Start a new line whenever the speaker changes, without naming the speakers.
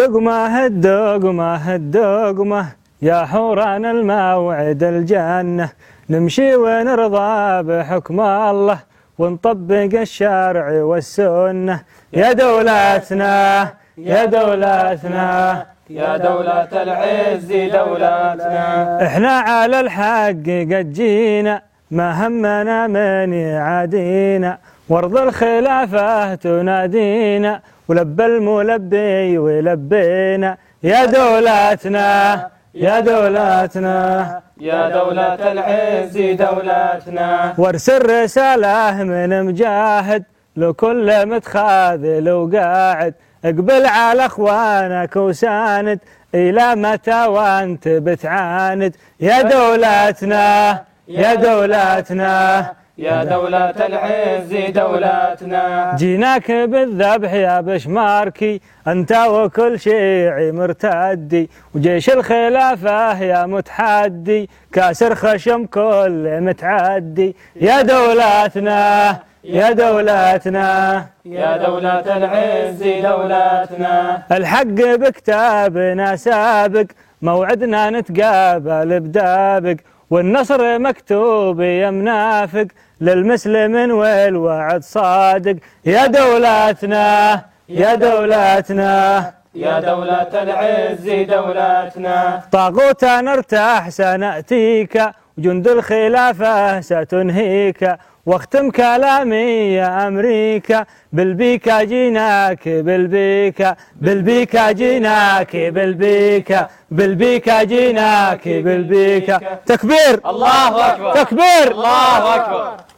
دقمة الدقمة الدقمة يا حوران الموعد الجنة. نمشي ونرضى بحكم الله ونطبق الشرع والسنة. يا دولتنا يا دولتنا.
يا دولة العز دولتنا.
إحنا على الحق قد جينا ما همنا من يعادينا وارض الخلافة تنادينا ولبى الملبي ولبينا. يا دولتنا يا دولتنا
يا دولة العز دولتنا.
وارسل رسالة من مجاهد لكل متخاذل وقاعد اقبل على اخوانك وساند إلى متى وانت بتعاند. يا دولتنا يا دولتنا
يا دولة العز دولتنا
جيناك بالذبح يا بشماركي أنت وكل شيعي مرتدي. وجيش الخلافة يا متحدي كاسر خشم كل متعدي. يا دولتنا يا دولتنا
يا دولة العز دولتنا
الحق بكتابنا سابق موعدنا نتقابل بدابق. والنصر مكتوب يا منافق للمسلم والوعد صادق. يا دولتنا يا دولتنا
يا دولة العز دولتنا.
طاغوت نرتاح سنأتيك. وجند الخلافة ستنهيك واختم كلامي يا أمريكا. بالبيكا جيناك بالبيكا بالبيكا جيناك بالبيكا بالبيكا جيناك بالبيكا تكبير.
الله أكبر.
تكبير.
الله أكبر.